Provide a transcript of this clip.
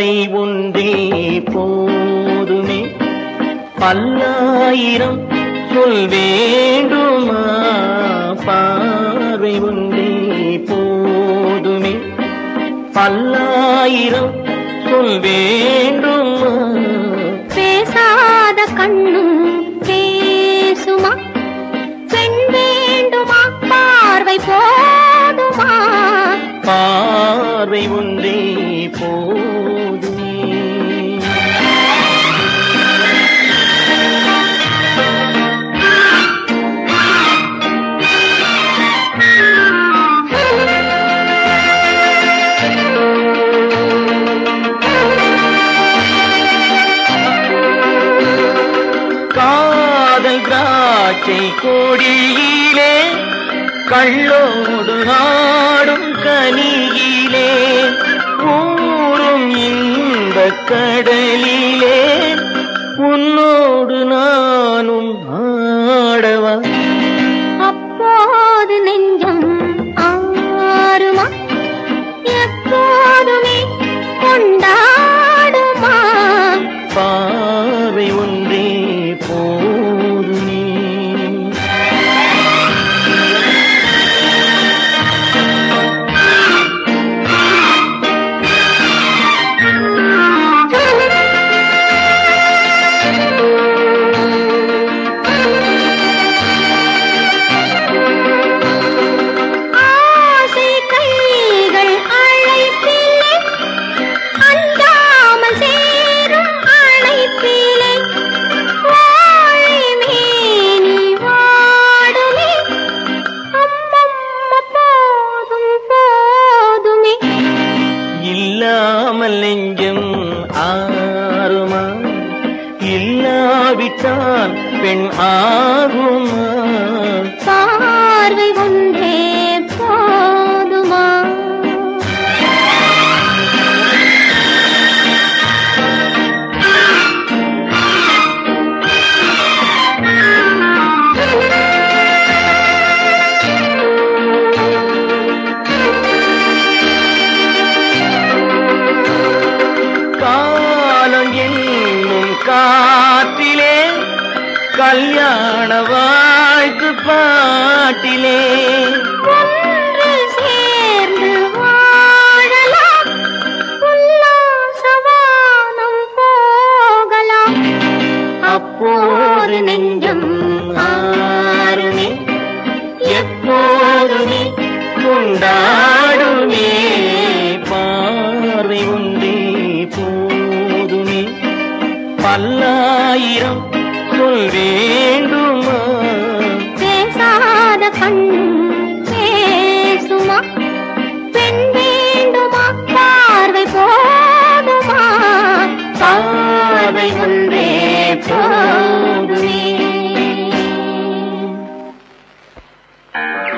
பார்வை ஒன்றே போதுமே. பல்லாயிரம் சொல் வேண்டுமா? பார்வை ஒன்றே போதுமே. பல்லாயிரம் சொல் வேண்டுமா? பேசாத கண்ணு காதல் திராட்சை கொடியிலே கள்ளோடு ஆடும் கனியிலே ஊரும் இந்த கடலிலே உன்னோடு நானும் பெண் ஆகுமா? பார்வை ஒன்றே போதுமா? காலம் என்னும் காற்றிலே கல்யாண வாழ்த்து பாட்டிலே. ஒன்று அப்போது நெஞ்சம் ஆறுமே எப்போதுமே கொண்டாடுமே. பார்வை ஒன்றே போதுமே. பல்லாயிரம் வேண்டுமா? பேசாத கண் பேசுமா? பெண் வேண்டுமா? பார்வை போதுமா? பார்வை ஒன்றே போதுமே. போதுமே